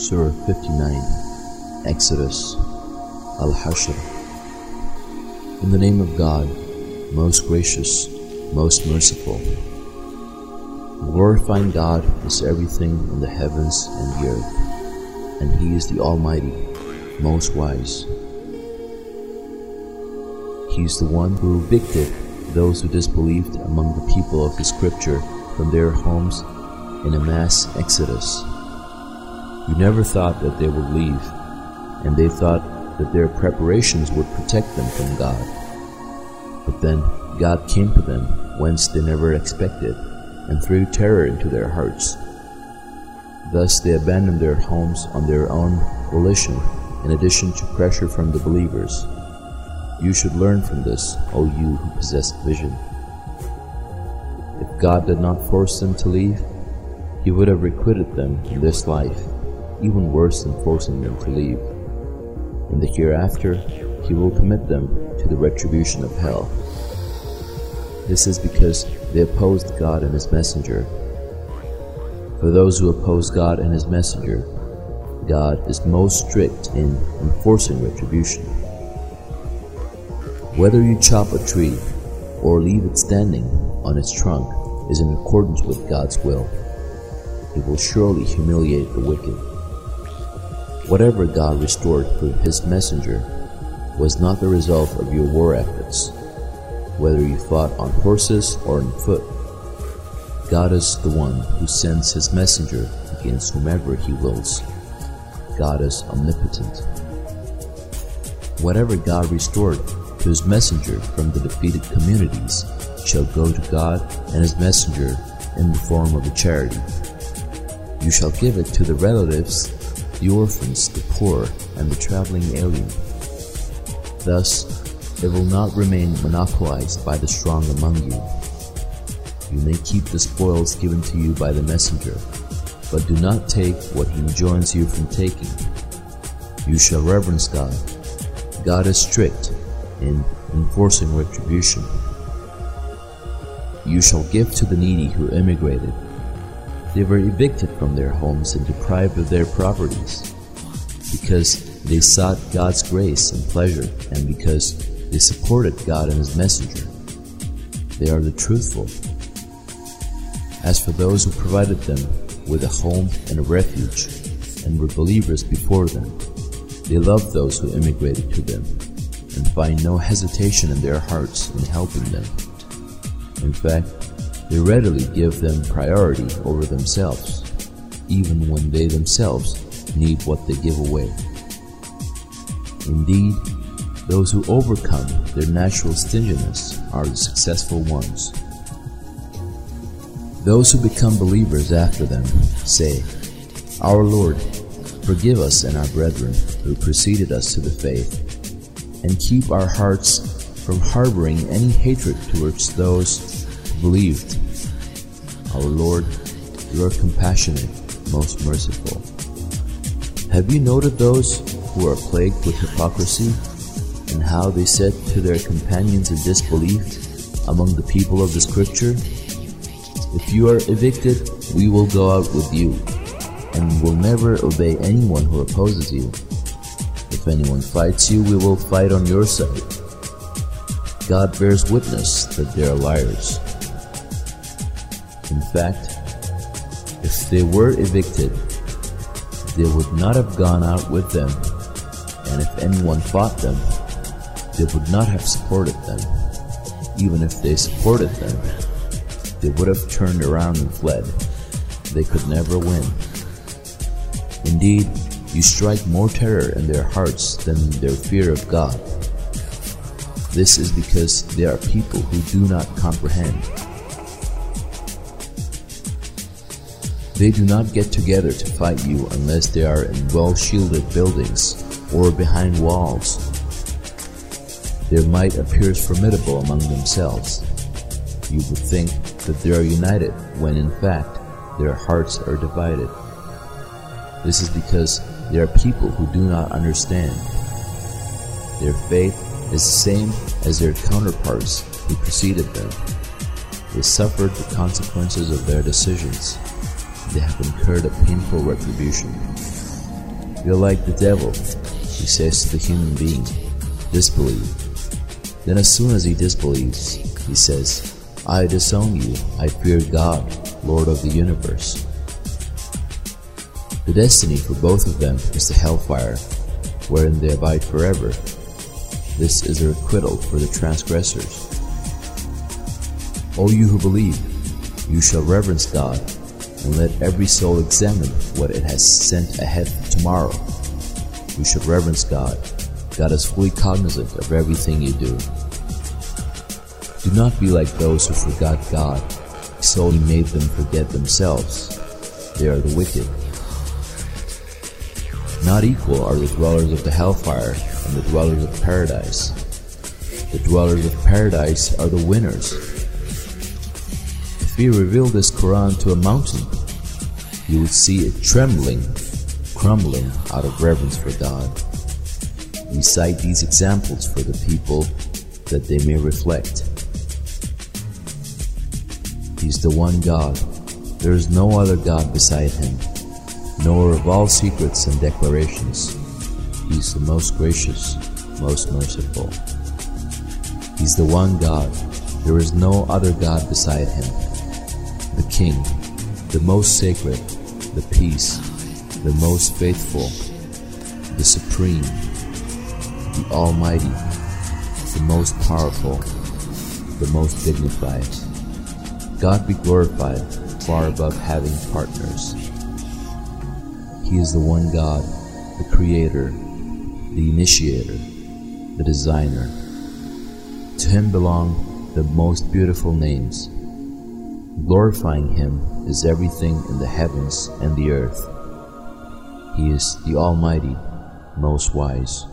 Surah 59 Exodus Al Hashr In the name of God, most gracious, most merciful. Glorifying God is everything in the heavens and the earth, and He is the Almighty, most wise. He is the one who evicted those who disbelieved among the people of the Scripture from their homes in a mass exodus. You never thought that they would leave, and they thought that their preparations would protect them from God. But then God came to them whence they never expected, and threw terror into their hearts. Thus they abandoned their homes on their own volition, in addition to pressure from the believers. You should learn from this, O you who possess vision. If God did not force them to leave, He would have requited them in this life, even worse than forcing them to leave. In the hereafter, He will commit them to the retribution of hell. This is because they opposed God and His messenger. For those who oppose God and His messenger, God is most strict in enforcing retribution. Whether you chop a tree or leave it standing on its trunk is in accordance with God's will. He will surely humiliate the wicked. Whatever God restored through His messenger was not the result of your war efforts, whether you fought on horses or on foot. God is the one who sends His messenger against whomever He wills. God is omnipotent. Whatever God restored to his messenger from the defeated communities shall go to God and his messenger in the form of a charity. You shall give it to the relatives, the orphans, the poor, and the traveling alien. Thus, it will not remain monopolized by the strong among you. You may keep the spoils given to you by the messenger, but do not take what he enjoins you from taking. You shall reverence God. God is strict in enforcing retribution. You shall give to the needy who emigrated. They were evicted from their homes and deprived of their properties because they sought God's grace and pleasure and because they supported God and His messenger. They are the truthful. As for those who provided them with a home and a refuge and were believers before them, they loved those who immigrated to them and find no hesitation in their hearts in helping them. In fact, they readily give them priority over themselves, even when they themselves need what they give away. Indeed, those who overcome their natural stinginess are the successful ones. Those who become believers after them say, Our Lord, forgive us and our brethren who preceded us to the faith and keep our hearts from harboring any hatred towards those believed. Our Lord, you are compassionate, most merciful. Have you noted those who are plagued with hypocrisy, and how they said to their companions in disbelief among the people of the Scripture, If you are evicted, we will go out with you, and will never obey anyone who opposes you. If anyone fights you, we will fight on your side. God bears witness that they are liars. In fact, if they were evicted, they would not have gone out with them, and if anyone fought them, they would not have supported them. Even if they supported them, they would have turned around and fled. They could never win. Indeed, you strike more terror in their hearts than their fear of God. This is because they are people who do not comprehend. They do not get together to fight you unless they are in well-shielded buildings or behind walls. Their might appears formidable among themselves. You would think that they are united when in fact their hearts are divided. This is because they are people who do not understand. Their faith is the same as their counterparts who preceded them. They suffered the consequences of their decisions. They have incurred a painful retribution. You're like the devil, he says to the human being. Disbelieve. Then, as soon as he disbelieves, he says, I disown you. I fear God, Lord of the universe. The destiny for both of them is the hellfire, wherein they abide forever. This is a acquittal for the transgressors. O you who believe, you shall reverence God, and let every soul examine what it has sent ahead tomorrow. You should reverence God. God is fully cognizant of everything you do. Do not be like those who forgot God, so He made them forget themselves. They are the wicked. Not equal are the dwellers of the hellfire and the dwellers of paradise. The dwellers of paradise are the winners. If we reveal this Quran to a mountain, you would see it trembling, crumbling out of reverence for God. We cite these examples for the people that they may reflect. He's the one God. There is no other God beside him, nor of all secrets and declarations. He is the most gracious, most merciful. He's the one God. There is no other God beside him. The King, the most sacred, the peace, the most faithful, the supreme, the almighty, the most powerful, the most dignified. God be glorified far above having partners. He is the one God, the Creator, the Initiator, the Designer. To Him belong the most beautiful names. Glorifying Him is everything in the heavens and the earth. He is the Almighty, most wise.